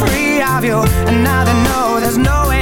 free of you. And now they know there's no way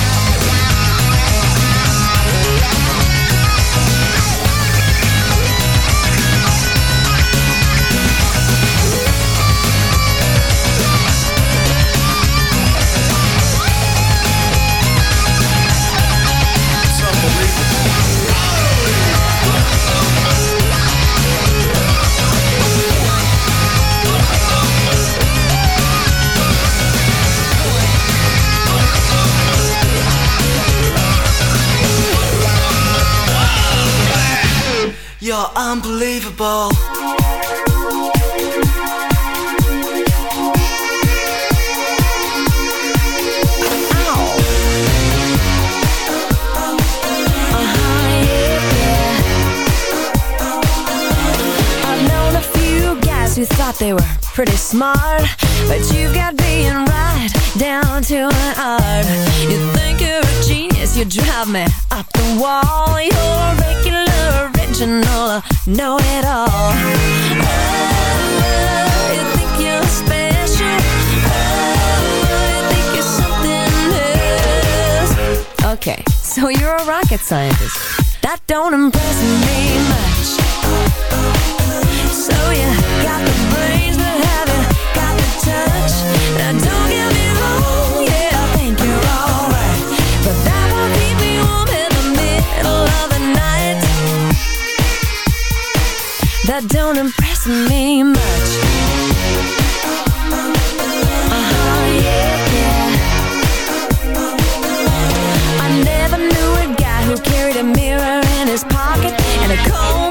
You're unbelievable. Who thought they were pretty smart But you've got being right down to an art You think you're a genius, you drive me up the wall You're regular professional, know-it-all Okay, so you're a rocket scientist. That don't impress me much. So you got the that don't impress me much. Uh-huh, I never knew a guy who carried a mirror in his pocket And a comb